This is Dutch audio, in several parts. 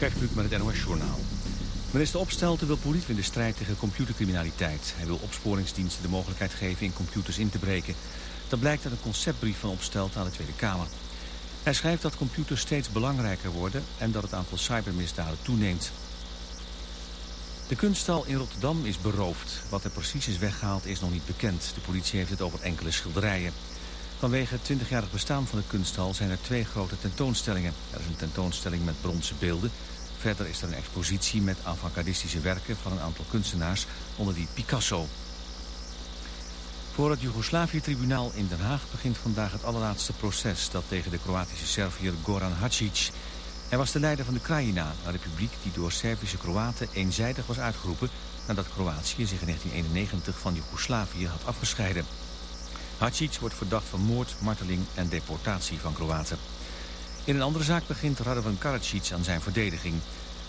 Gert Kluk met het NOS Journaal. Minister Opstelten wil politie in de strijd tegen computercriminaliteit. Hij wil opsporingsdiensten de mogelijkheid geven in computers in te breken. Dat blijkt uit een conceptbrief van Opstelten aan de Tweede Kamer. Hij schrijft dat computers steeds belangrijker worden en dat het aantal cybermisdaden toeneemt. De kunststal in Rotterdam is beroofd. Wat er precies is weggehaald is nog niet bekend. De politie heeft het over enkele schilderijen. Vanwege het 20-jarig bestaan van de kunsthal zijn er twee grote tentoonstellingen. Er is een tentoonstelling met bronzen beelden. Verder is er een expositie met avantgardistische werken van een aantal kunstenaars, onder die Picasso. Voor het Joegoslavië-tribunaal in Den Haag begint vandaag het allerlaatste proces... dat tegen de Kroatische Serviër Goran Hadžić. Hij was de leider van de Krajina, een republiek die door Servische Kroaten eenzijdig was uitgeroepen... nadat Kroatië zich in 1991 van Joegoslavië had afgescheiden. Hadžić wordt verdacht van moord, marteling en deportatie van Kroaten. In een andere zaak begint Radovan Karadzic aan zijn verdediging.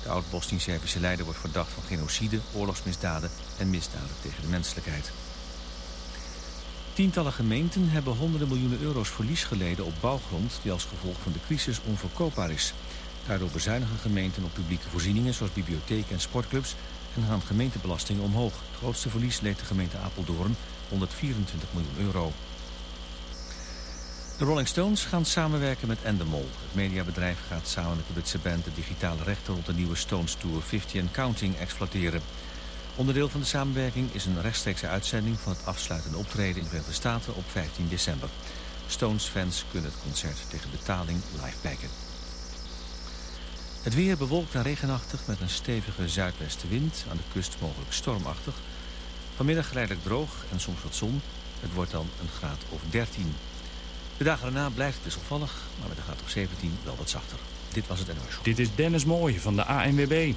De oud-Bosnisch-Servische leider wordt verdacht van genocide, oorlogsmisdaden en misdaden tegen de menselijkheid. Tientallen gemeenten hebben honderden miljoenen euro's verlies geleden op bouwgrond die als gevolg van de crisis onverkoopbaar is. Daardoor bezuinigen gemeenten op publieke voorzieningen zoals bibliotheken en sportclubs en gaan gemeentebelastingen omhoog. Het grootste verlies leed de gemeente Apeldoorn, 124 miljoen euro. De Rolling Stones gaan samenwerken met Endemol. Het mediabedrijf gaat samen met de Britse band de digitale rechten rond de nieuwe Stones Tour 50 and Counting exploiteren. Onderdeel van de samenwerking is een rechtstreekse uitzending van het afsluitende optreden in de Verenigde Staten op 15 december. Stones-fans kunnen het concert tegen betaling live kijken. Het weer bewolkt en regenachtig met een stevige zuidwestenwind. Aan de kust mogelijk stormachtig. Vanmiddag geleidelijk droog en soms wat zon. Het wordt dan een graad of 13. De dagen daarna blijft het wisselvallig, maar met een graad of 17 wel wat zachter. Dit was het NOS. Dit is Dennis Mooij van de ANWB.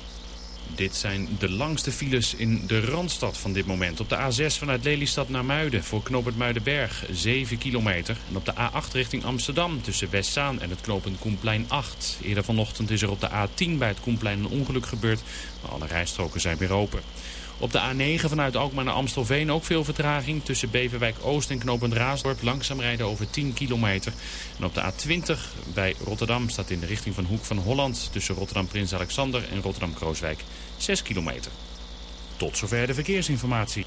Dit zijn de langste files in de Randstad van dit moment. Op de A6 vanuit Lelystad naar Muiden voor knooppunt Muidenberg 7 kilometer. En op de A8 richting Amsterdam tussen Westzaan en het knooppunt Koenplein 8. Eerder vanochtend is er op de A10 bij het Koenplein een ongeluk gebeurd. Maar alle rijstroken zijn weer open. Op de A9 vanuit Alkmaar naar Amstelveen ook veel vertraging. Tussen Beverwijk Oost en Knopend Raasdorp langzaam rijden over 10 kilometer. En op de A20 bij Rotterdam staat in de richting van Hoek van Holland... tussen Rotterdam Prins Alexander en Rotterdam Krooswijk 6 kilometer. Tot zover de verkeersinformatie.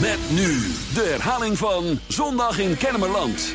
Met nu de herhaling van Zondag in Kennemerland.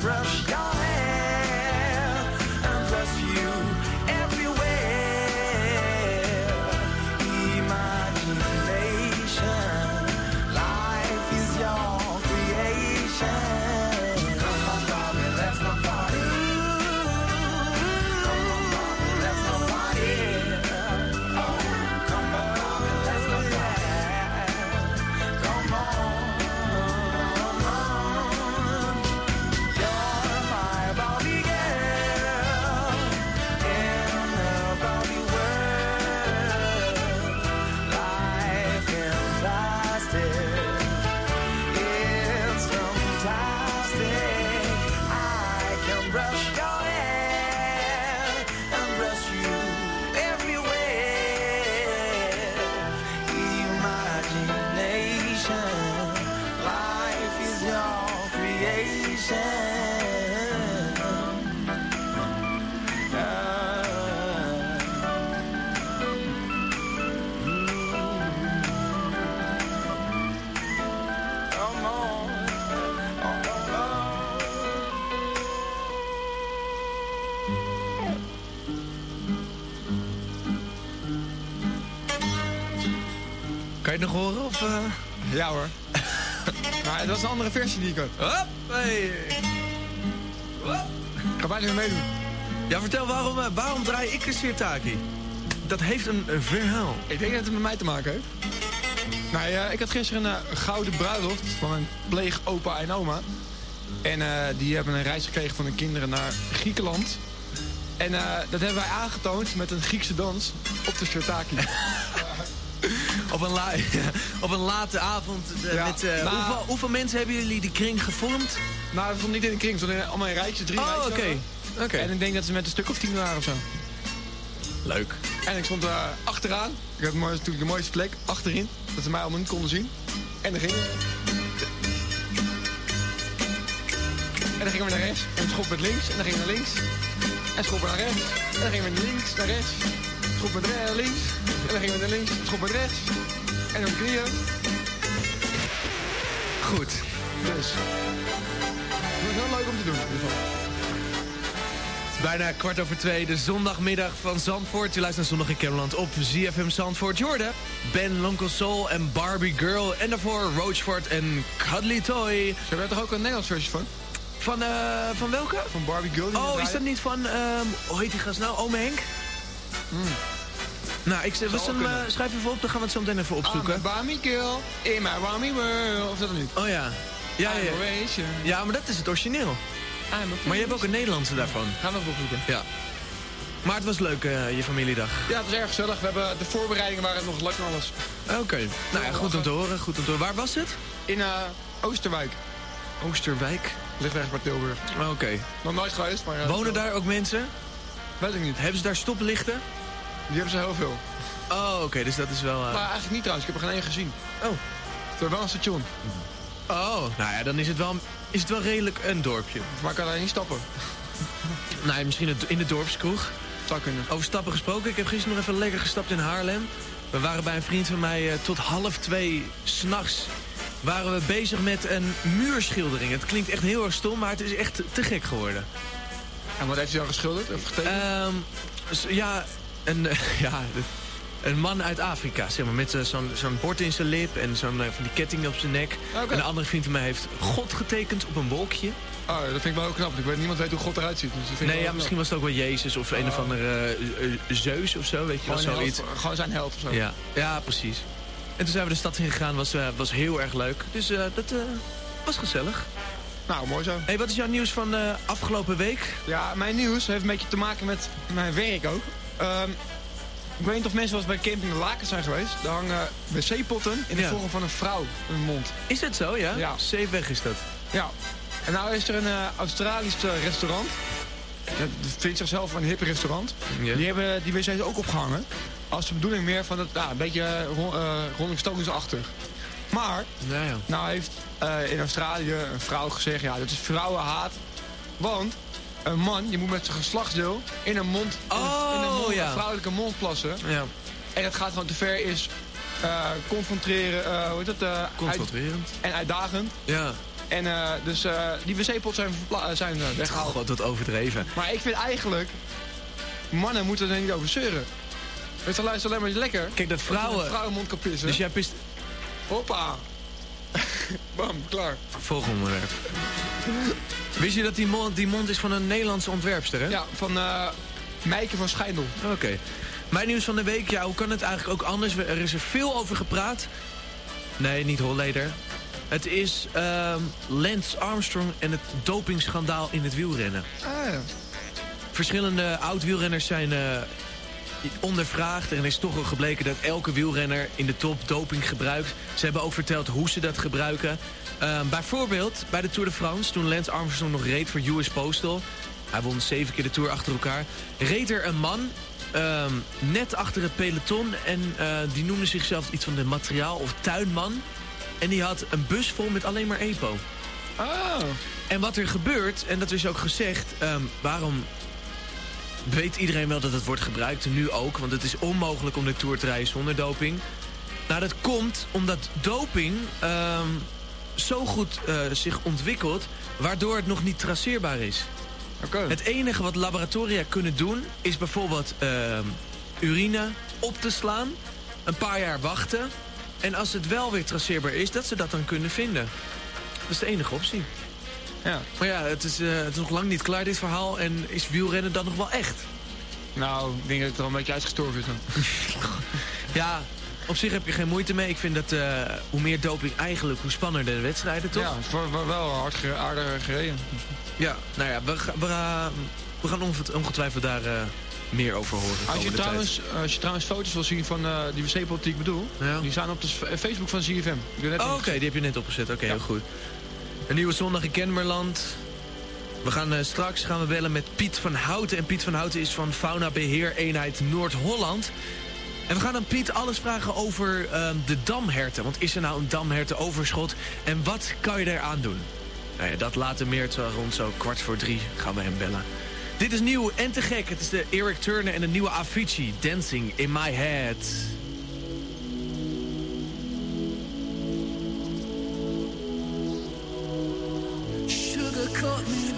brush. Eh, ja hoor. maar dat is een andere versie die ik had. Hop, Ik ga bijna meedoen. Ja, vertel, waarom, eh, waarom draai ik een Sirtaki? Dat heeft een, verhaal. Ik denk dat het met mij te maken heeft. Nou ja, ik had gisteren een eh, gouden bruiloft van mijn pleegopa en oma. En die hebben een reis gekregen van hun kinderen naar Griekenland. En dat hebben wij aangetoond met een Griekse dans op de Sirtaki. op, een la- op een late avond. eh, Ja, met, eh, nou- hoeveel, hoeveel mensen hebben jullie die kring gevormd? Nou, dat stond niet in de kring. Stond in, allemaal in rijtjes, drie Oh, rijtjes. oké. Oké. En ik denk dat ze met een stuk of tien waren of zo. Leuk. En ik stond eh, achteraan. Ik had natuurlijk de mooiste plek, achterin. Dat ze mij allemaal niet konden zien. En dan gingen we. En dan gingen we naar rechts. En schop met links. En dan gingen we naar links. En schop naar rechts. En dan gingen we naar links, naar rechts. Schop met links. En dan gingen we naar links. Schop met rechts. En dan knieën. Goed. Dus. Het was heel leuk om te doen. Het is bijna kwart over twee, de zondagmiddag van Zandvoort. Je luistert naar Zondag in Camerland op ZFM Zandvoort. Jorden, Ben, Lonkel Soul en Barbie Girl. En daarvoor Roachford en Cuddly Toy. Ze hebben toch ook een Nederlands versie van? Van, eh, van welke? Van Barbie Girl. Oh, is dat niet van, ehm hoe heet die gast nou? Ome Henk? Nou, ik Zou hem, schrijf even op, dan gaan we het zo meteen even opzoeken. I'm a Girl in my Barbie world. Of dat niet? Oh ja. Ja, ja. ja, maar dat is het origineel. Maar je hebt ook een Nederlandse daarvan. Gaan we even opzoeken. Ja. Maar het was leuk, eh, je familiedag. Ja, het was erg gezellig. We hebben, de voorbereidingen waren nog leuk en alles. Oké. Nou ja, goed om te horen, goed om te horen. Waar was het? In eh, Oosterwijk. Oosterwijk. Ligt ergens bij Tilburg. Oké. Nog nooit geweest, maar... ja, Wonen daar ook mensen? Weet ik niet. Hebben ze daar stoplichten? Die hebben ze heel veel. Oh, oké, dus dat is wel... eh, Maar eigenlijk niet trouwens. Ik heb er geen één gezien. Oh. Ze hebben wel een station. Oh, nou ja, dan is het wel, is het wel redelijk een dorpje. Maar ik kan daar niet stappen. Nou ja, misschien het- in de dorpskroeg. Zou kunnen. Over stappen gesproken, ik heb gisteren nog even lekker gestapt in Haarlem. We waren bij een vriend van mij eh, tot half twee s'nachts waren we bezig met een muurschildering. Het klinkt echt heel erg stom, maar het is echt te gek geworden. En wat heeft hij dan geschilderd? Of getekend? Ehm, ja, een, eh, ja, een man uit Afrika, zeg maar, met eh, zo'n zo'n bord in zijn lip en zo'n eh, van die ketting op zijn nek. En een andere vriend van mij heeft God getekend op een wolkje. Oh, dat vind ik wel heel knap. Ik weet, niemand weet hoe God eruit ziet. Dus dat vind ik Nee, ja, misschien was het ook wel Jezus of een of andere eh, eh, Zeus of zo, weet je wel, zoiets. held, gewoon zijn held of zo. Ja, ja, precies. En toen zijn we de stad in gegaan, was, was heel erg leuk. Dus dat was gezellig. Nou, mooi zo. hey, wat is jouw nieuws van de afgelopen week? Ja, mijn nieuws heeft een beetje te maken met mijn werk ook. Ehm, ik weet niet of mensen wel eens bij Camping de Lakens zijn geweest. Daar hangen wc-potten in de Ja. vorm van een vrouw in hun mond. Is het zo, ja? Ja. Zeeweg is dat. Ja. En nou is er een eh, Australisch eh, restaurant. Dat vindt zichzelf een hip restaurant. Die hebben die wc's ook opgehangen. Als de bedoeling meer van het, nou, een beetje eh, ro- eh, Rolling Stones-achtig. Maar, ja. nou heeft in Australië een vrouw gezegd, ja, dat is vrouwenhaat. Want een man, je moet met zijn geslachtsdeel in een mond, Oh, in een, mond, ja. een vrouwelijke mond plassen. ja. En dat gaat gewoon te ver, is eh, confronteren, eh, hoe heet dat? uit- Concentrerend. en uitdagend. Ja. En eh, dus die wc-pot zijn, zijn eh, Oh, weggehaald. god, dat overdreven. Maar ik vind eigenlijk, mannen moeten er niet over zeuren. Het is alleen, alleen maar lekker. Kijk, dat vrouwen... vrouwenmond kan pissen. Dus jij pist... Hoppa. Bam, klaar. Volgende onderwerp. Wist je dat die mond, die mond is van een Nederlandse ontwerpster, hè? Ja, van eh Meike van Schijndel. Oké. Mijn nieuws van de week, ja, hoe kan het eigenlijk ook anders? Er is er veel over gepraat. Nee, niet Holleder. Het is ehm, Lance Armstrong en het dopingschandaal in het wielrennen. Ah, ja. Verschillende oud-wielrenners zijn eh, ondervraagd. En is toch wel gebleken dat elke wielrenner in de top doping gebruikt. Ze hebben ook verteld hoe ze dat gebruiken. Ehm, bijvoorbeeld bij de Tour de France, toen Lance Armstrong nog reed voor US Postal. Hij won zeven keer de Tour achter elkaar. Reed er een man ehm, net achter het peloton. En eh, die noemde zichzelf iets van de materiaal- of tuinman. En die had een bus vol met alleen maar EPO. Oh. En wat er gebeurt, en dat is ook gezegd, ehm, waarom weet iedereen wel dat het wordt gebruikt, nu ook, want het is onmogelijk om de Tour te rijden zonder doping. Nou, dat komt omdat doping ehm, zo goed eh, zich ontwikkelt, waardoor het nog niet traceerbaar is. Oké. Het enige wat laboratoria kunnen doen, is bijvoorbeeld ehm, urine op te slaan, een paar jaar wachten, en als het wel weer traceerbaar is, dat ze dat dan kunnen vinden. Dat is de enige optie. Ja. Maar ja, het is, eh, het is nog lang niet klaar dit verhaal. En is wielrennen dan nog wel echt? Nou, ik denk dat het er al een beetje uitgestorven is dan. Ja, op zich heb je geen moeite mee. Ik vind dat eh, hoe meer doping eigenlijk, hoe spannender de wedstrijden, toch? Ja, het wordt wel- hard ge- aardig gereden. Ja, nou ja, we, we, gaan- we gaan onget- ongetwijfeld daar eh, meer over horen. Als je, trouwens, als je trouwens foto's wil zien van die ik bedoel, Ja. die staan op de Facebook van ZFM. Oh, Oké, die heb je net opgezet. Oké, heel goed. Een nieuwe zondag in Kennemerland. We gaan eh, straks gaan we bellen met Piet van Houten. En Piet van Houten is van Fauna Beheer Eenheid Noord-Holland. En we gaan aan Piet alles vragen over ehm, de damherten. Want is er nou een damhertenoverschot? En wat kan je eraan doen? Nou ja, dat later meer. Rond zo kwart voor drie gaan we hem bellen. Dit is nieuw en te gek. Het is de Eric Turner en de nieuwe Avicii. Dancing in my head. Caught me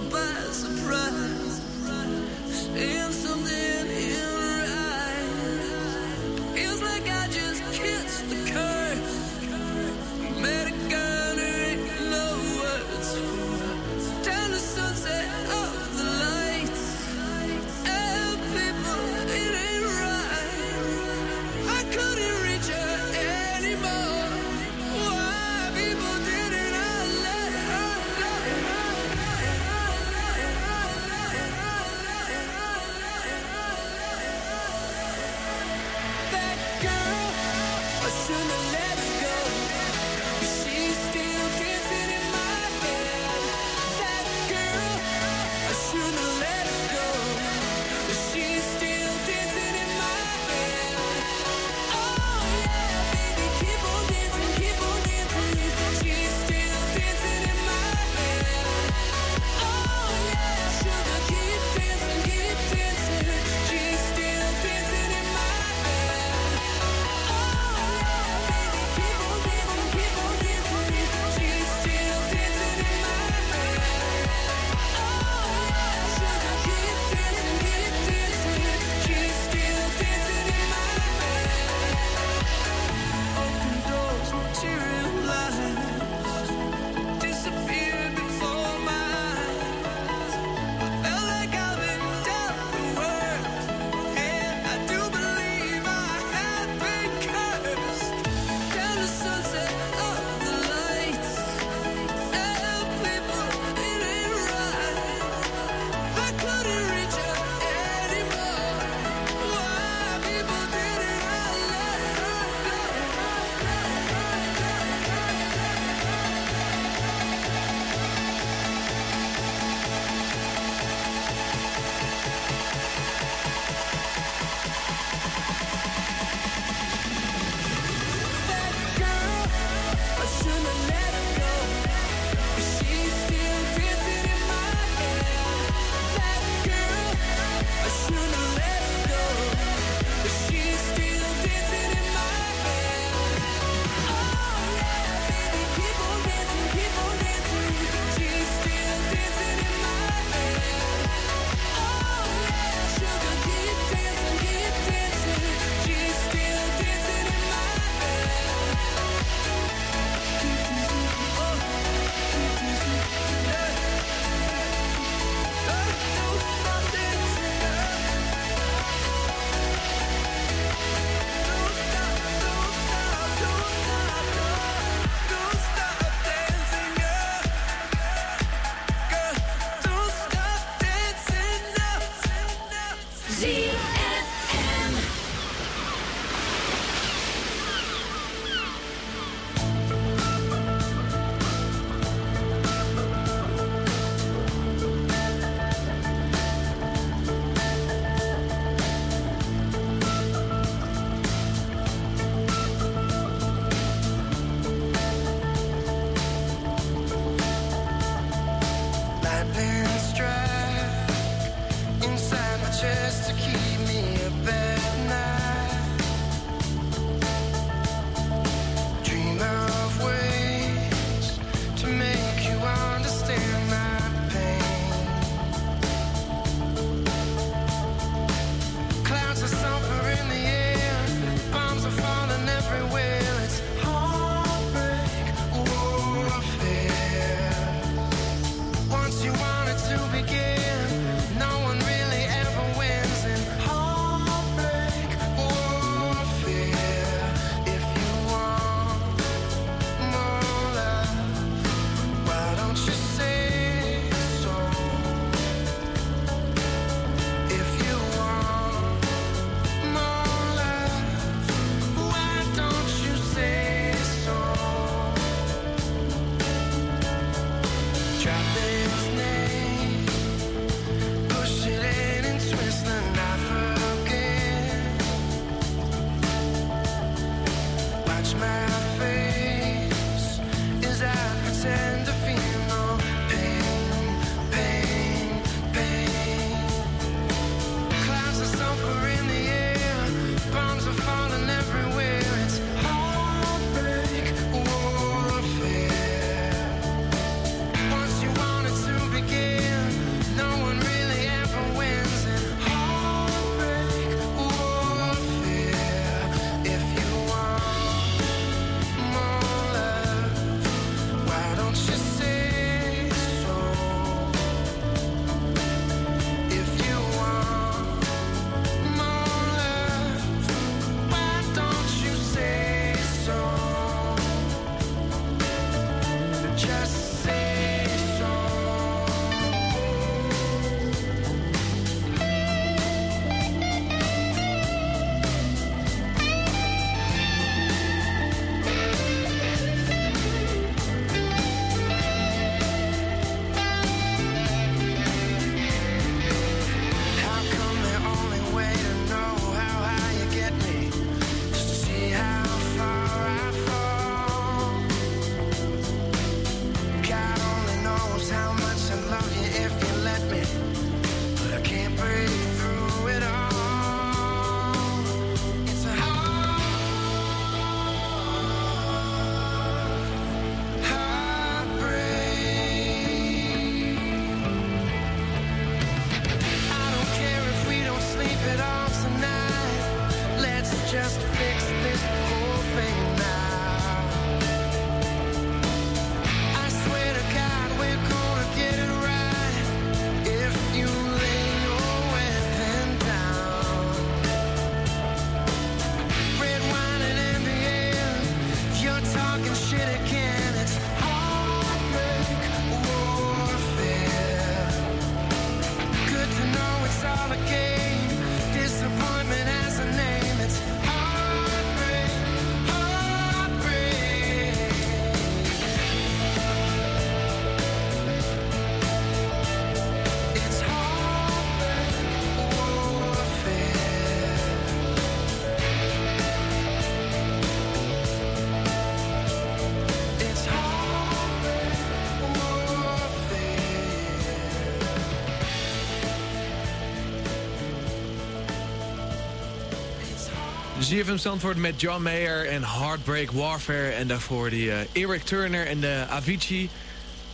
ZFM Stanford met John Mayer en Heartbreak Warfare. En daarvoor die uh, Eric Turner en de Avicii.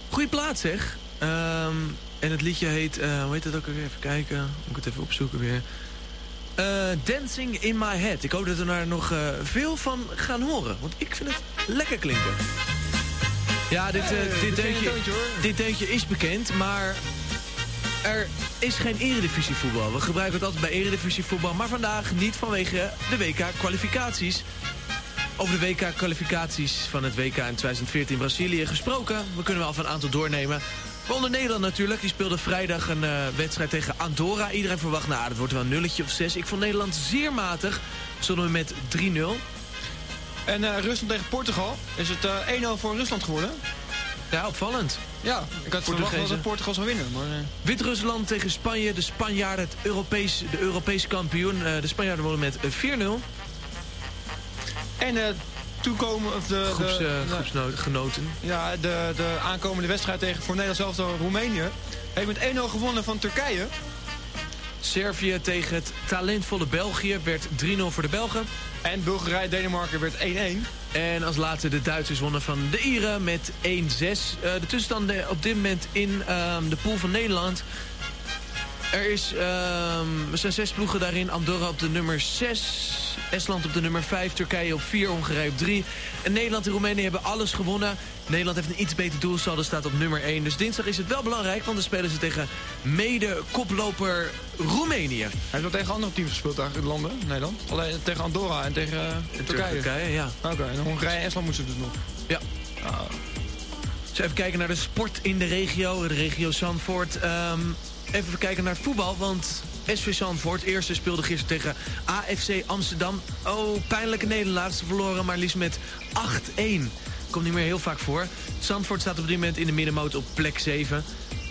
Goeie plaats zeg. Um, en het liedje heet, uh, hoe heet het ook alweer? Even kijken, moet ik het even opzoeken weer. Uh, Dancing in My Head. Ik hoop dat we daar nog veel van gaan horen. Want ik vind het lekker klinken. Ja, dit, dit, deuntje, dit deuntje is bekend, maar er is geen eredivisievoetbal. We gebruiken het altijd bij eredivisievoetbal, maar vandaag niet vanwege de WK-kwalificaties. Over de WK-kwalificaties van het WK in 2014 in Brazilië gesproken. We kunnen wel van een aantal doornemen. Waaronder Nederland natuurlijk. Die speelde vrijdag een uh, wedstrijd tegen Andorra. Iedereen verwacht, nou, dat wordt wel een nulletje of zes. Ik vond Nederland zeer matig. Stonden we met 3-0. En uh, Rusland tegen Portugal. Is het uh, 1-0 voor Rusland geworden? Ja, opvallend. Ja, ik had verwacht dat Portugal zou winnen. Maar, uh... Wit-Rusland tegen Spanje. De Spanjaarden, het Europees, de Europese kampioen. de Spanjaarden worden met 4-0. En toekomen... Of de, Groeps, de, uh, groepsgenoten. Ja, de, de aankomende wedstrijd tegen voor Nederland zelf Roemenië. Heeft met 1-0 gewonnen van Turkije. Servië tegen het talentvolle België werd 3-0 voor de Belgen. En Bulgarije-Denemarken werd 1-1. En als laatste de Duitsers wonnen van de Ieren met 1-6. Uh, de tussenstanden op dit moment in uh, de pool van Nederland... Er, is, um, er zijn zes ploegen daarin. Andorra op de nummer 6. Estland op de nummer 5. Turkije op 4. Hongarije op 3. En Nederland en Roemenië hebben alles gewonnen. Nederland heeft een iets beter doelsaldo. Staat op nummer 1. Dus dinsdag is het wel belangrijk. Want dan spelen ze tegen mede-koploper Roemenië. Hij heeft wel tegen andere teams gespeeld in landen. Nederland. Alleen tegen Andorra en tegen uh, Turkije. Turkije, ja. Oké, okay, en Hongarije en Estland moeten ze dus nog. Ja. Dus even kijken naar de sport in de regio. De regio Zandvoort. Um, Even kijken naar het voetbal, want SV Zandvoort, eerste speelde gisteren tegen AFC Amsterdam. Oh, pijnlijke nederlaag. Ze verloren maar liefst met 8-1. Komt niet meer heel vaak voor. Zandvoort staat op dit moment in de middenmoot op plek 7.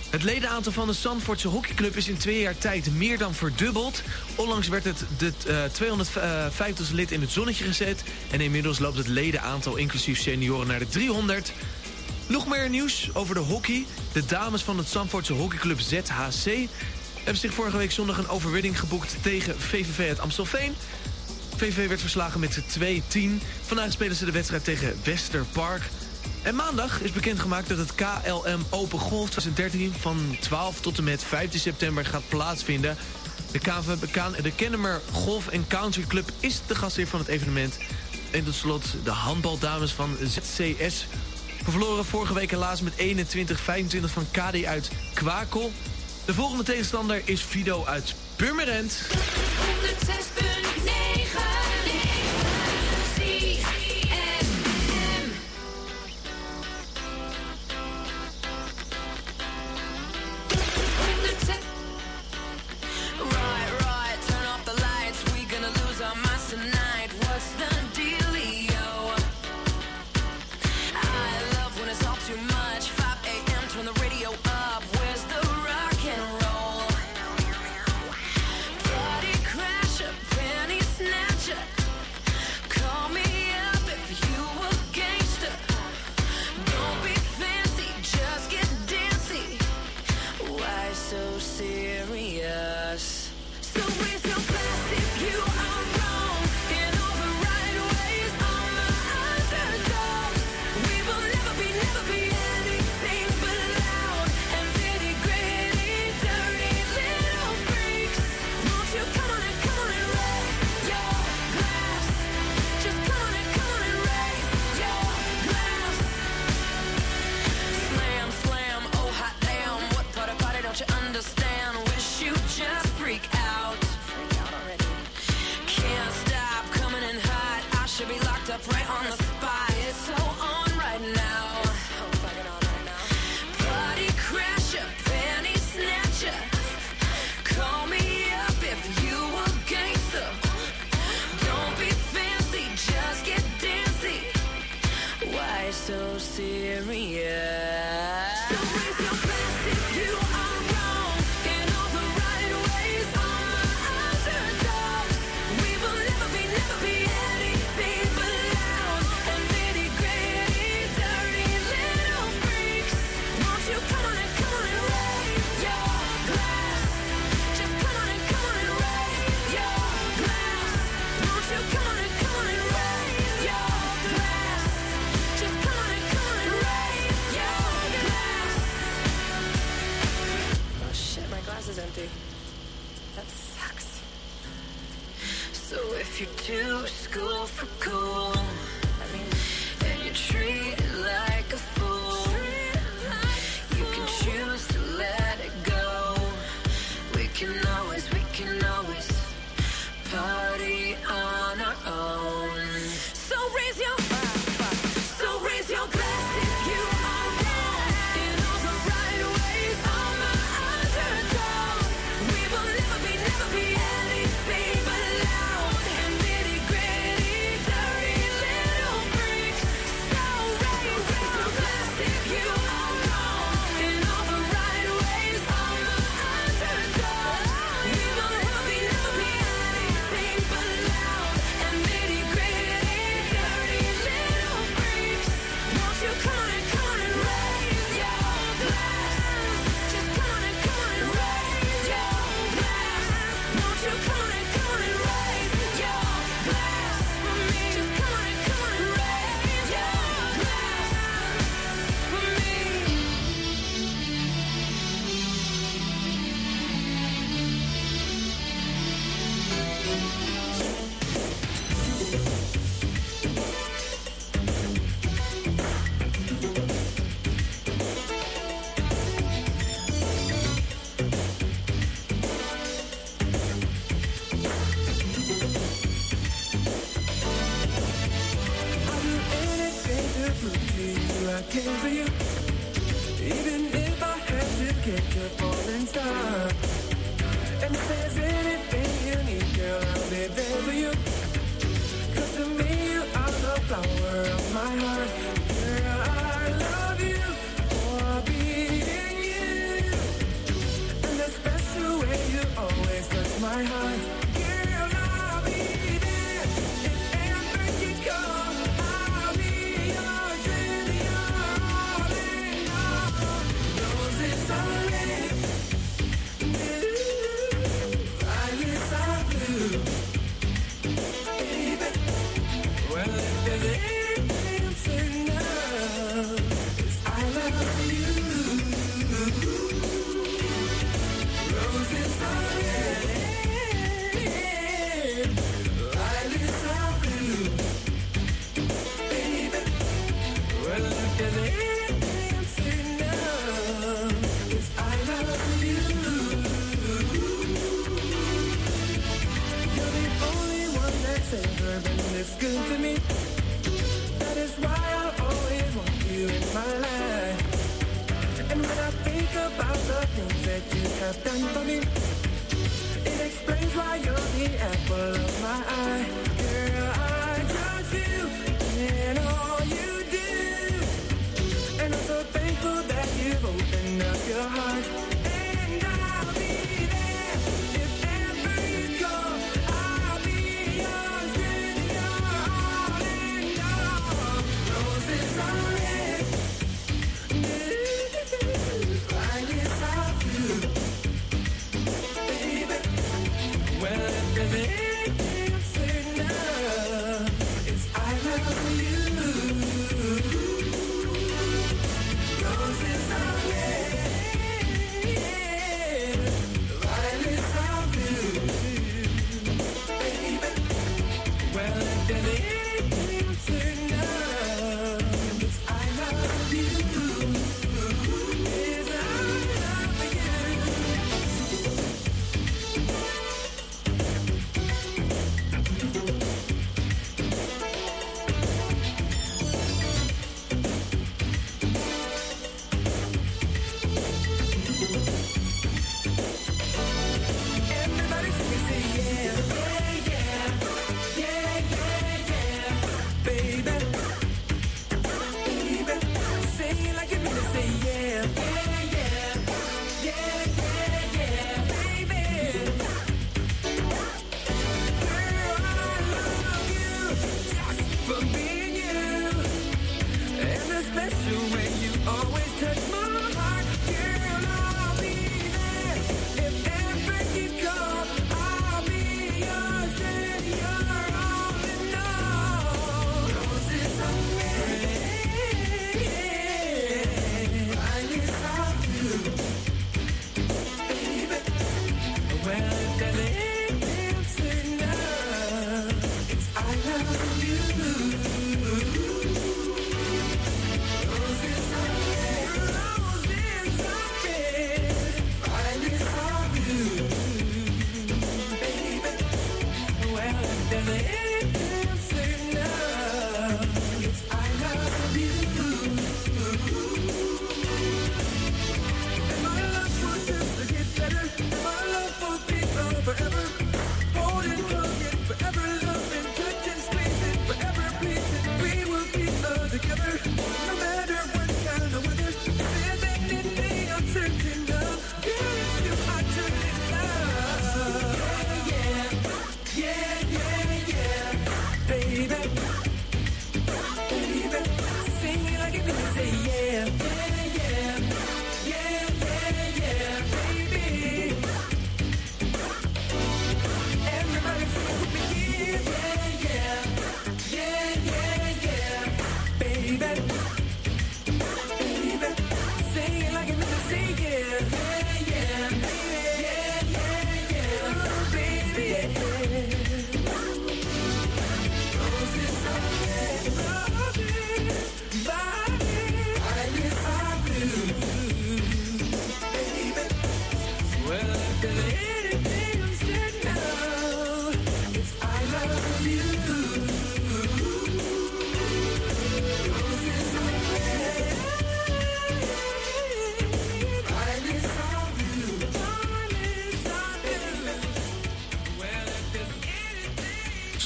Het ledenaantal van de Zandvoortse hockeyclub is in twee jaar tijd meer dan verdubbeld. Onlangs werd het de uh, 250ste lid in het zonnetje gezet. En inmiddels loopt het ledenaantal inclusief senioren naar de 300. Nog meer nieuws over de hockey. De dames van het Zandvoortse hockeyclub ZHC... hebben zich vorige week zondag een overwinning geboekt tegen VVV uit Amstelveen. VVV werd verslagen met 2-10. Vandaag spelen ze de wedstrijd tegen Westerpark. En maandag is bekendgemaakt dat het KLM Open Golf 2013 van 12 tot en met 15 september gaat plaatsvinden. De, de Kennemer Golf Country Club is de gastheer van het evenement. En tot slot de handbaldames van ZCS. We verloren vorige week helaas met 21-25 van KD uit Kwakel. De volgende tegenstander is Fido uit Purmerend.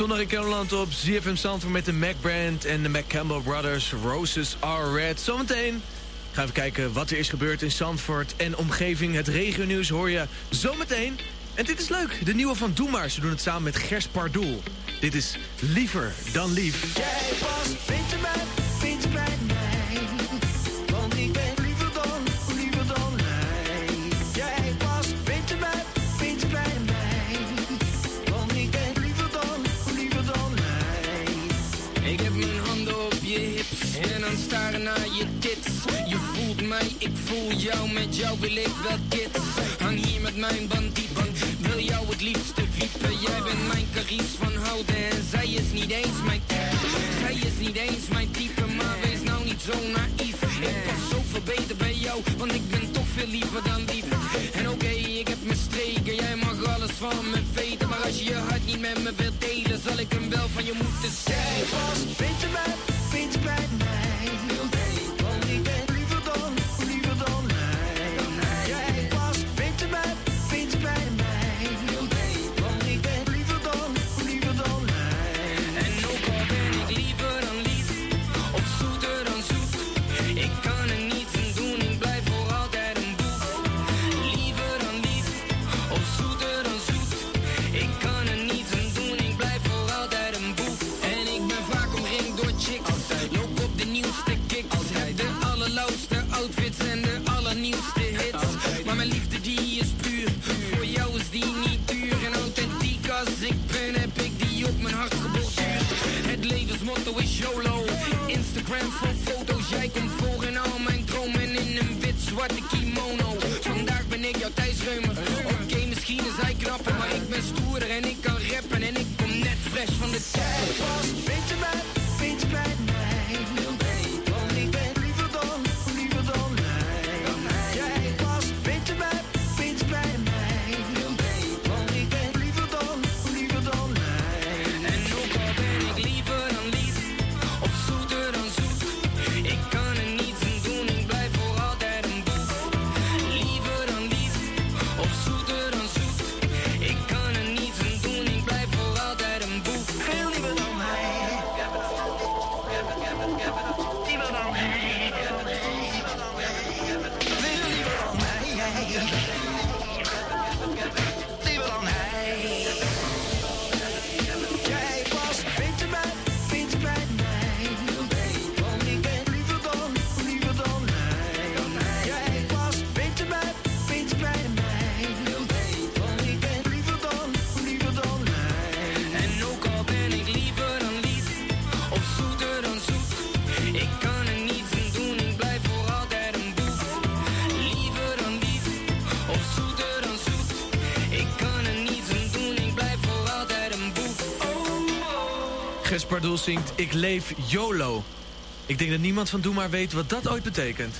Zondag in Kelderland op ZFM Zandvoort met de Mac Brand en de Mac Campbell Brothers. Roses are red. Zometeen gaan we kijken wat er is gebeurd in Zandvoort en omgeving. Het regionieuws hoor je zometeen. En dit is leuk, de nieuwe van Doe Maar. Ze doen het samen met Gers Pardoel. Dit is Liever dan Lief. Voel jou, met jou wil ik wel kids. Hang hier met mijn bandieten, wil jou het liefste wiepen. Jij bent mijn Carice van houden en zij is niet eens mijn type. Zij is niet eens mijn type, maar wees nou niet zo naïef. Ik pas zoveel beter bij jou, want ik ben toch veel liever dan lief. En oké, ik heb mijn streken, jij mag alles van me weten. Maar als je je hart niet met me wilt delen, zal ik hem wel van je moeten Jij stelen. was beter bij, beter bij mij. Gers Pardoel zingt Ik leef YOLO. Ik denk dat niemand van Doe Maar weet wat dat ooit betekent.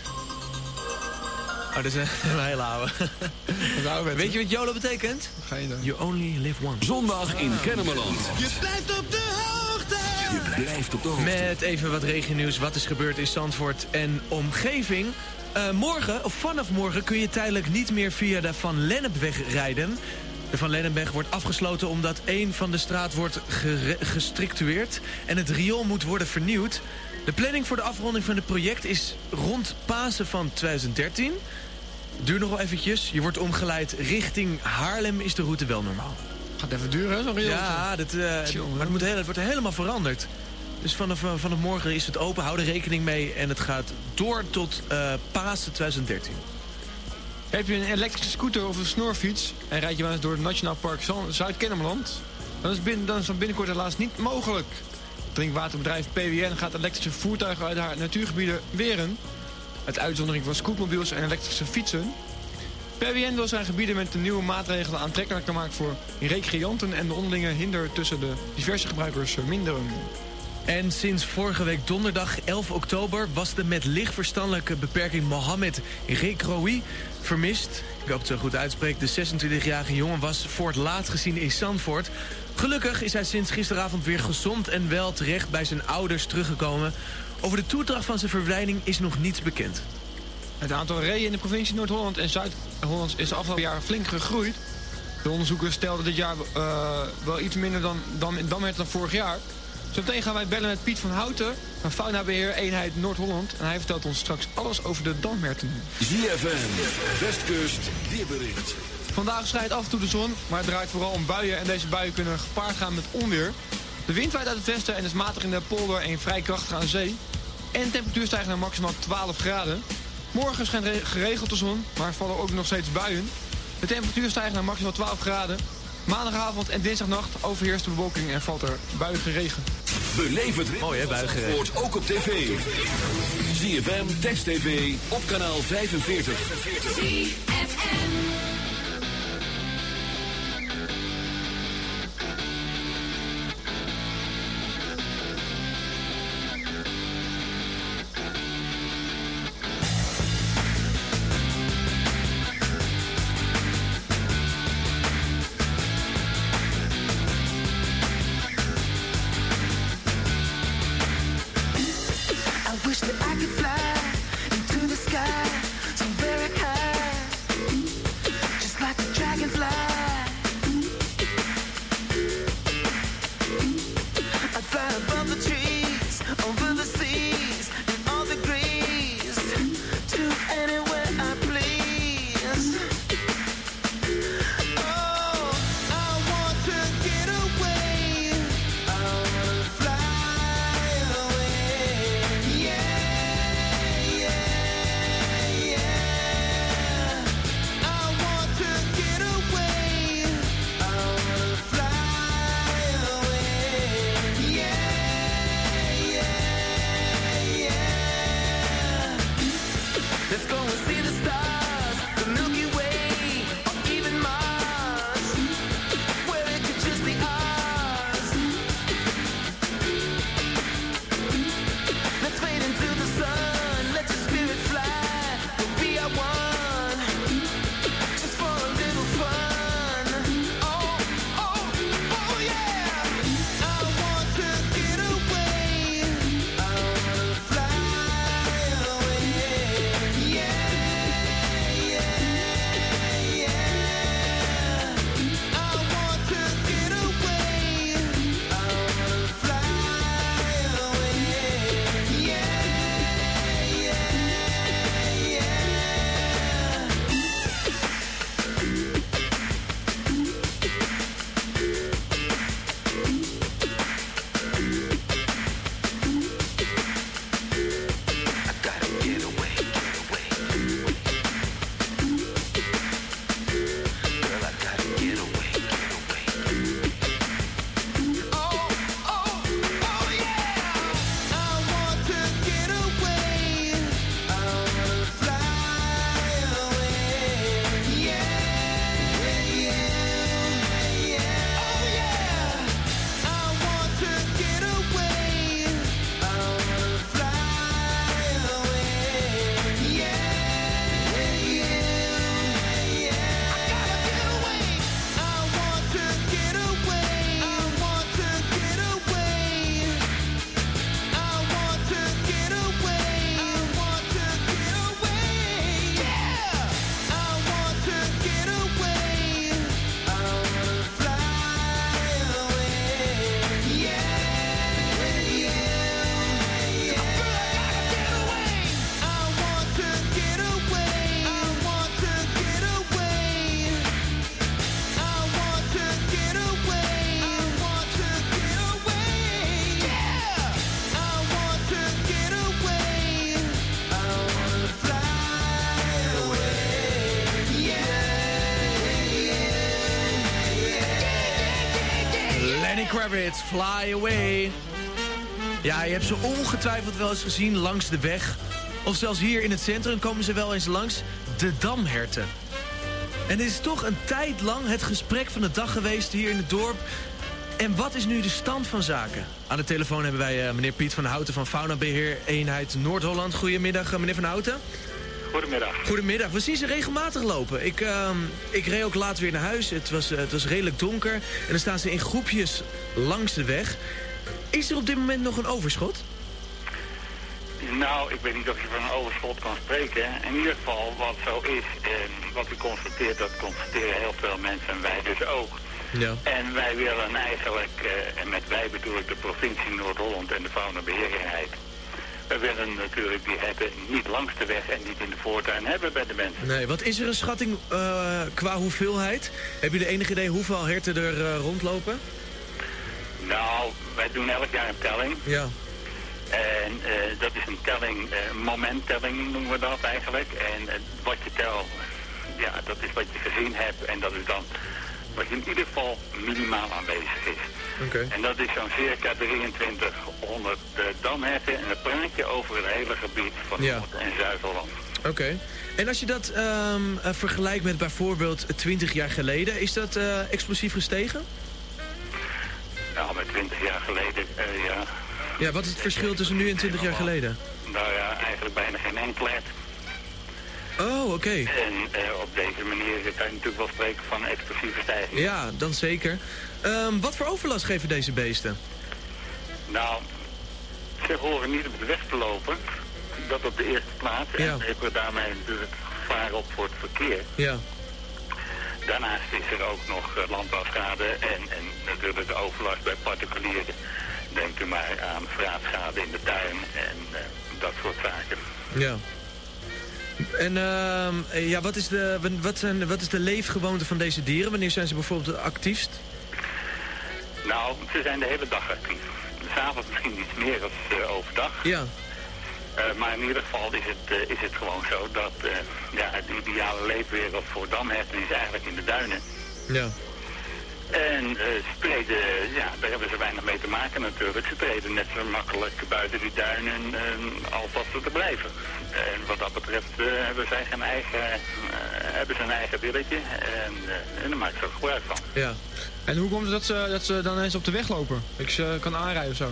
Oh, dat is een, een hele oude. Weet je wat YOLO betekent? Geen idee. You only live once. Zondag in Kennemerland. Je blijft op de hoogte. Je blijft op de hoogte. Met even wat regennieuws, wat is gebeurd in Zandvoort en omgeving. Eh, morgen, of vanaf morgen, kun je tijdelijk niet meer via de Van Lennepweg rijden. De Van Lennepweg wordt afgesloten omdat één van de straat wordt gestrictueerd... en het riool moet worden vernieuwd. De planning voor de afronding van het project is rond Pasen van 2013. Duurt nog wel eventjes. Je wordt omgeleid richting Haarlem is de route wel normaal. Gaat even duren, hè, zo'n riooltje. Ja, dat, eh, maar het, moet heel, het wordt helemaal veranderd. Dus vanaf, eh, vanaf morgen is het open, hou er rekening mee. En het gaat door tot eh Pasen 2013. Heb je een elektrische scooter of een snorfiets... en rijd je wel eens door het Nationaal Park Zuid-Kennemerland... Dan is, binnen, dan dat binnenkort helaas niet mogelijk. Drinkwaterbedrijf PWN gaat elektrische voertuigen uit haar natuurgebieden weren. Uit uitzondering van scootmobiels en elektrische fietsen. PWN wil zijn gebieden met de nieuwe maatregelen aantrekkelijker maken voor recreanten... en de onderlinge hinder tussen de diverse gebruikers minderen. En sinds vorige week donderdag 11 oktober was de met lichtverstandelijke beperking Mohamed Rekroui vermist. Ik hoop het zo goed uitspreekt. De 26-jarige jongen was voor het laatst gezien in Zandvoort. Gelukkig is hij sinds gisteravond weer gezond en wel terecht bij zijn ouders teruggekomen. Over de toedracht van zijn verdwijning is nog niets bekend. Het aantal reeën in de provincie Noord-Holland en Zuid-Holland is de afgelopen jaren flink gegroeid. De onderzoekers stelden dit jaar eh, wel iets minder dan, dan, dan, dan vorig jaar. Zometeen gaan wij bellen met Piet van Houten van Faunabeheer Eenheid Noord-Holland. En hij vertelt ons straks alles over de damherten. ZFM, Westkust, weerbericht. Vandaag schijnt af en toe de zon, maar het draait vooral om buien. En deze buien kunnen gepaard gaan met onweer. De wind waait uit het westen en is matig in de polder en vrij krachtig aan zee. En de temperatuur stijgt naar maximaal 12 graden. Morgen schijnt re- geregeld de zon, maar vallen ook nog steeds buien. De temperatuur stijgt naar maximaal 12 graden. Maandagavond en dinsdagnacht overheerst de bewolking en valt er buigen regen. Beleef het Mooi hè, buigen regen. ook op tv. ZFM, Text TV, op kanaal 45. 45. Kravitz, Fly Away. Ja, je hebt ze ongetwijfeld wel eens gezien langs de weg. Of zelfs hier in het centrum komen ze wel eens langs. De damherten. En dit is toch een tijd lang het gesprek van de dag geweest hier in het dorp. En wat is nu de stand van zaken? Aan de telefoon hebben wij eh, meneer Piet van Houten van Faunabeheer Eenheid Noord-Holland. Goedemiddag, eh, meneer van Houten. Goedemiddag. Goedemiddag. We zien ze regelmatig lopen. Ik, ehm, ik reed ook laat weer naar huis. Het was, eh, het was redelijk donker. En dan staan ze in groepjes langs de weg. Is er op dit moment nog een overschot? Nou, ik weet niet of je van een overschot kan spreken. In ieder geval, wat zo is, en wat u constateert, dat constateren heel veel mensen en wij dus ook. Ja. En wij willen eigenlijk, eh, en met wij bedoel ik de provincie Noord-Holland en de faunabeheerheid. We willen natuurlijk die herten niet langs de weg en niet in de voortuin hebben bij de mensen. Nee, wat is er een schatting eh, qua hoeveelheid? Hebben jullie enig idee hoeveel herten er eh, rondlopen? Nou, wij doen elk jaar een telling. Ja. En eh, dat is een telling, momenttelling noemen we dat eigenlijk. En wat je telt, ja, dat is wat je gezien hebt. En dat is dan wat je in ieder geval minimaal aanwezig is. Oké. En dat is zo'n circa 2300 uh, damherten. En dan praat je over het hele gebied van Ja. Noord- en Zuid-Holland. Oké. En als je dat ehm, eh, vergelijkt met bijvoorbeeld 20 jaar geleden, is dat eh, explosief gestegen? Nou, met 20 jaar geleden, eh, ja. Ja, wat is het verschil tussen nu en 20 jaar geleden? Nou ja, eigenlijk bijna geen enkele. Oh, oké. En eh, op deze manier kan je natuurlijk wel spreken van explosieve stijging. Ja, dan zeker. Ehm, wat voor overlast geven deze beesten? Nou, ze horen niet op de weg te lopen. Dat op de eerste plaats. Ja. En hebben we daarmee natuurlijk gevaar op voor het verkeer. Ja. Daarnaast is er ook nog eh, landbouwschade en, en natuurlijk de overlast bij particulieren. Denkt u maar aan vraatschade in de tuin en eh, dat soort zaken. Ja. En ehm, eh, ja, wat, is de, wat, zijn, wat is de leefgewoonte van deze dieren? Wanneer zijn ze bijvoorbeeld het actiefst? Nou, ze zijn de hele dag actief. S'avonds misschien iets meer dan eh, overdag. Ja. Eh, maar in ieder geval is het, is het gewoon zo dat ja, de ideale leefwereld voor damherten is eigenlijk in de duinen. Ja. En eh, ze treden, ja, daar hebben ze weinig mee te maken natuurlijk. Ze treden net zo makkelijk buiten die duinen eh, als dat ze te blijven. En wat dat betreft eh, hebben zij geen eigen, eh, hebben ze een eigen willetje en, eh, en daar maken ze gebruik van. Ja. En hoe komt het dat ze, dat ze dan eens op de weg lopen? Dat ik ze kan aanrijden of zo?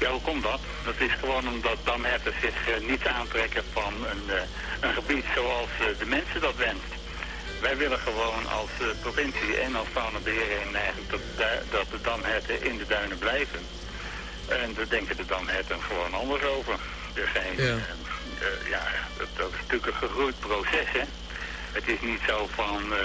Ja, hoe komt dat? Dat is gewoon omdat damherten zich eh, niet aantrekken van een, eh, een gebied zoals eh, de mensen dat wenst. Wij willen gewoon als eh, provincie en als faunabeheer eigenlijk dat, dat de damherten in de duinen blijven. En daar denken de damherten gewoon anders over. Er zijn, Ja. eh, ja, dat, dat is natuurlijk een gegroeid proces, hè. Het is niet zo van eh,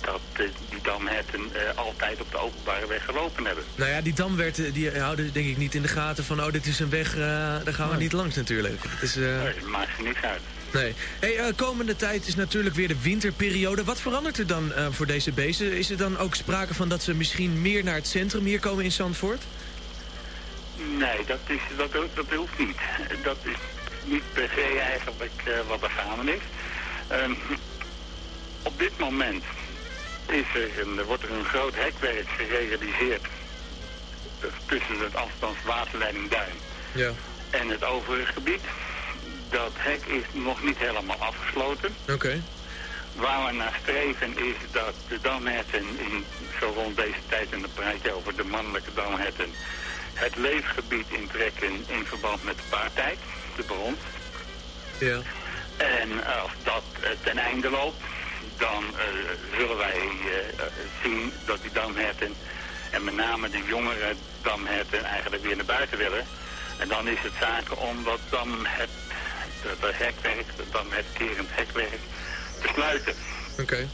dat eh, die damherten eh, altijd op de openbare weg gelopen hebben. Nou ja, die damwerten die houden denk ik niet in de gaten van... oh, dit is een weg, eh, daar gaan we niet langs natuurlijk. Het is, eh, Nee, dat maakt ze niks uit. Nee. Hey, eh, komende tijd is natuurlijk weer de winterperiode. Wat verandert er dan eh, voor deze beesten? Is er dan ook sprake van dat ze misschien meer naar het centrum hier komen in Zandvoort? Nee, dat, is, dat, dat hoeft niet. Dat is niet per se eigenlijk eh, wat er gaande is. Ehm, op dit moment is er een, wordt er een groot hekwerk gerealiseerd tussen het afstands waterleiding Duin Ja. en het overige gebied. Dat hek is nog niet helemaal afgesloten. Oké. Waar we naar streven is dat de damherten in, zo rond deze tijd, en dan praat je over de mannelijke damherten, het leefgebied intrekken in verband met de paartijd, de bron. Ja. En als dat eh, ten einde loopt, dan eh, zullen wij eh, zien dat die damherten, en met name de jongere damherten, eigenlijk weer naar buiten willen. En dan is het zaak om dat damhet, dat hekwerk, dat damhetkerend hekwerk, te sluiten. Oké.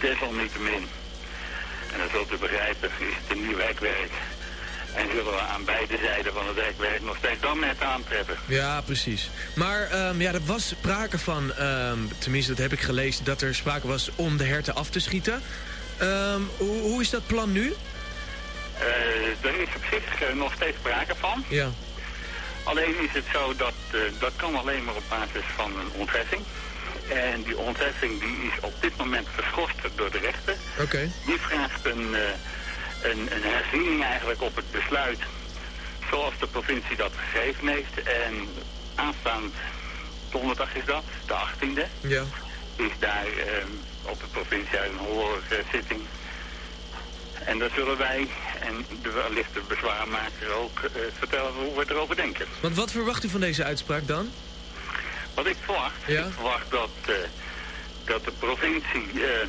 Desalniettemin, en dat zult u begrijpen, is het een nieuw hekwerk. En zullen we aan beide zijden van het hekwerk nog steeds damherten aantreffen. Ja, precies. Maar ehm, ja, er was sprake van, ehm, tenminste dat heb ik gelezen... dat er sprake was om de herten af te schieten. Ehm, hoe, hoe is dat plan nu? Eh, er is op zich eh, nog steeds sprake van. Ja. Alleen is het zo dat eh, dat kan alleen maar op basis van een ontheffing. En die ontheffing die is op dit moment geschorst door de rechter. Oké. Die vraagt een, een, een herziening eigenlijk op het besluit zoals de provincie dat gegeven heeft. En aanstaand donderdag is dat, de 18e, Ja. is daar eh, op het provincie een hoorzitting. En dan zullen wij en de wellicht de bezwaarmaker ook eh, vertellen hoe we erover denken. Want wat verwacht u van deze uitspraak dan? Wat ik verwacht, Ja? ik verwacht dat, eh, dat de provincie eh,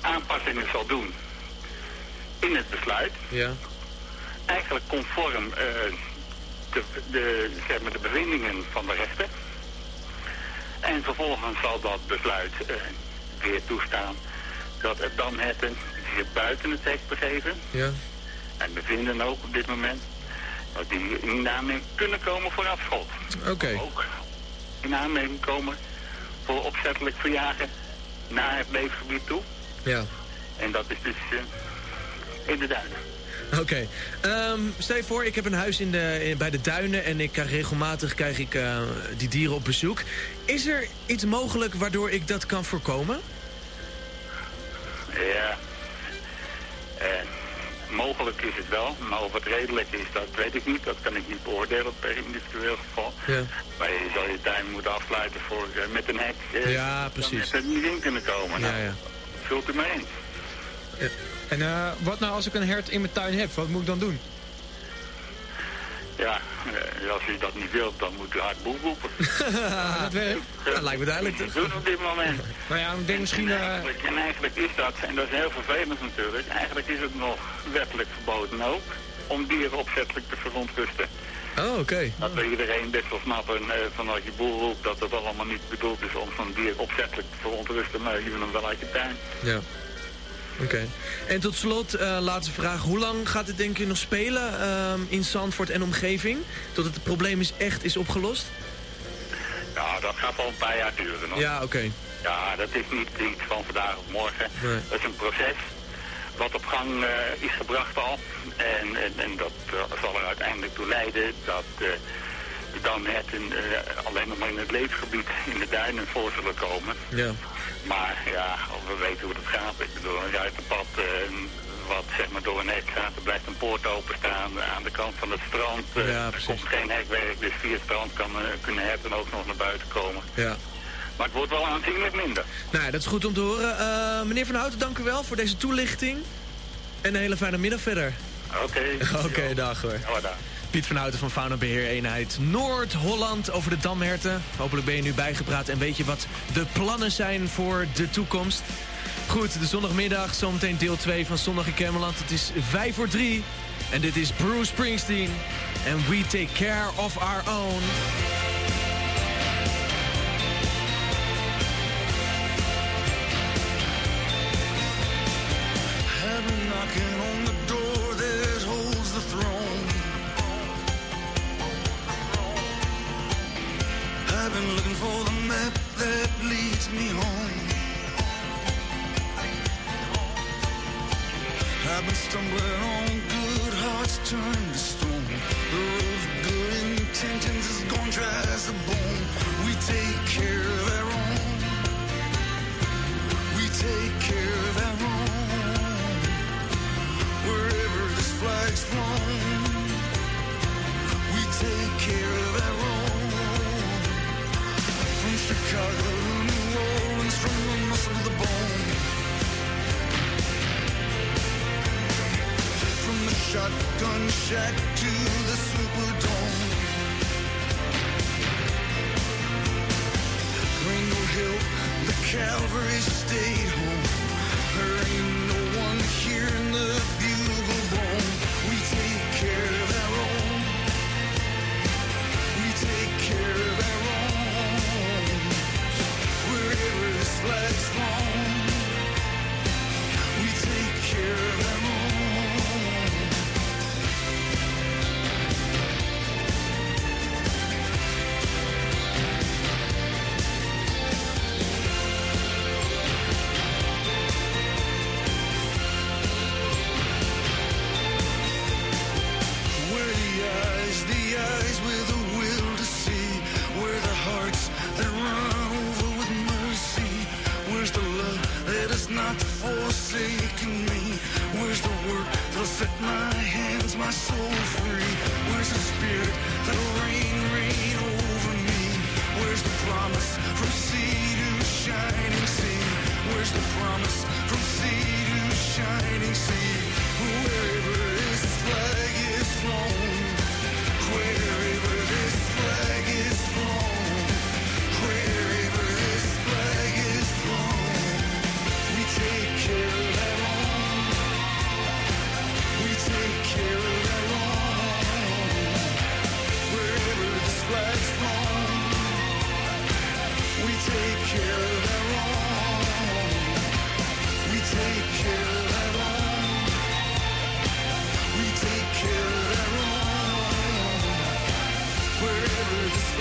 aanpassingen zal doen in het besluit. Ja. Eigenlijk conform eh, de, de, zeg maar de bevindingen van de rechter. En vervolgens zal dat besluit eh, weer toestaan dat het damherten zich buiten het hek begeven. Ja. En we vinden ook op dit moment dat die in aanmerking kunnen komen voor afschot. Oké. Ook in aanmerking komen voor opzettelijk verjagen naar het leefgebied toe. Ja. En dat is dus eh, in de duinen. Oké. Ehm, stel je voor, ik heb een huis in de, in- bij de duinen en ik krijg regelmatig krijg ik, eh, die dieren op bezoek. Is er iets mogelijk waardoor ik dat kan voorkomen? Ja. En mogelijk is het wel, maar of het redelijk is, dat weet ik niet. Dat kan ik niet beoordelen per individueel geval. Ja. Maar je zal je tuin moeten afsluiten voor, eh, met een hek. eh, Ja, precies. Dan er niet in kunnen komen. Ja, Nou, ja. Vult u maar in. En eh, wat nou als ik een hert in mijn tuin heb? Wat moet ik dan doen? Ja, eh, als u dat niet wilt, dan moet u hard boel roepen. dat werkt. Dat lijkt me duidelijk. toch? Doen op dit moment. Nou ja, ik denk misschien... En eh, eigenlijk, en eigenlijk is dat, en dat is heel vervelend natuurlijk, eigenlijk is het nog wettelijk verboden ook om dieren opzettelijk te verontrusten. Oh, oké. Dat we iedereen best wel snappen eh, van als je boel roept dat het allemaal niet bedoeld is om zo'n dier opzettelijk te verontrusten, maar je wil hem wel uit je tuin. Ja. Oké. En tot slot, eh, laatste vraag. Hoe lang gaat het denk je nog spelen ehm, in Zandvoort en omgeving? Tot het probleem is echt is opgelost? Ja, dat gaat wel een paar jaar duren nog. Ja, oké. Ja, dat is niet iets van vandaag op morgen. Nee. Dat is een proces wat op gang eh, is gebracht al. En, en, en dat eh, zal er uiteindelijk toe leiden dat eh, de damherten eh, alleen nog maar in het leefgebied in de duinen voor zullen komen. Ja. Maar ja, we weten hoe dat gaat. Ik bedoel, een ruitenpad eh, wat zeg maar door een hek gaat, er blijft een poort openstaan aan de kant van het strand. eh, Ja, er precies. komt geen hekwerk, dus via het strand kan, eh, kunnen herten ook nog naar buiten komen. Ja. Maar het wordt wel aanzienlijk minder. Nou, ja, dat is goed om te horen. Eh, meneer Van Houten, dank u wel voor deze toelichting. En een hele fijne middag verder. Oké. Oké, dag hoor. Ja, daar. Piet van Houten van Fauna Beheer Eenheid Noord-Holland over de damherten. Hopelijk ben je nu bijgepraat en weet je wat de plannen zijn voor de toekomst. Goed, de zondagmiddag, zometeen deel 2 van Zondag in. Het is 5 voor 3 en dit is Bruce Springsteen. And we take care of our own. For the map that leads me home. I've been stumbling on good hearts turned to stone. The road of good intentions has gone dry as a bone. We take care of our own. We take care of our own. Wherever this flag's flown, shack to the Superdome. Gringo Hill, the Calvary stayed home.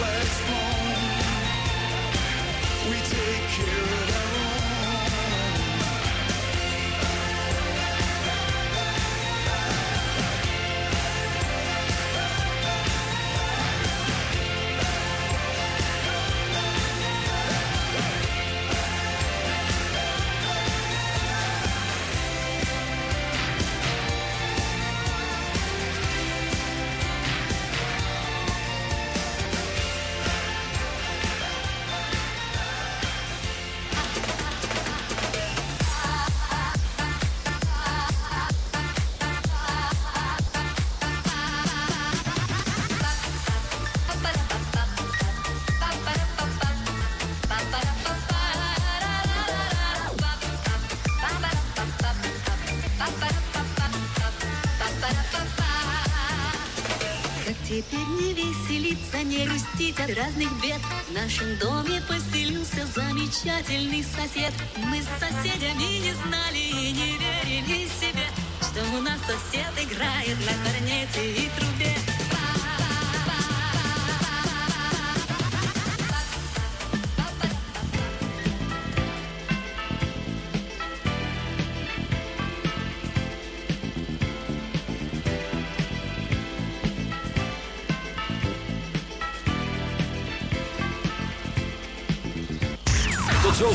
last long. We take care нашем доме поселился замечательный сосед. Мы с соседями не знали и не верили себе, что у нас сосед играет на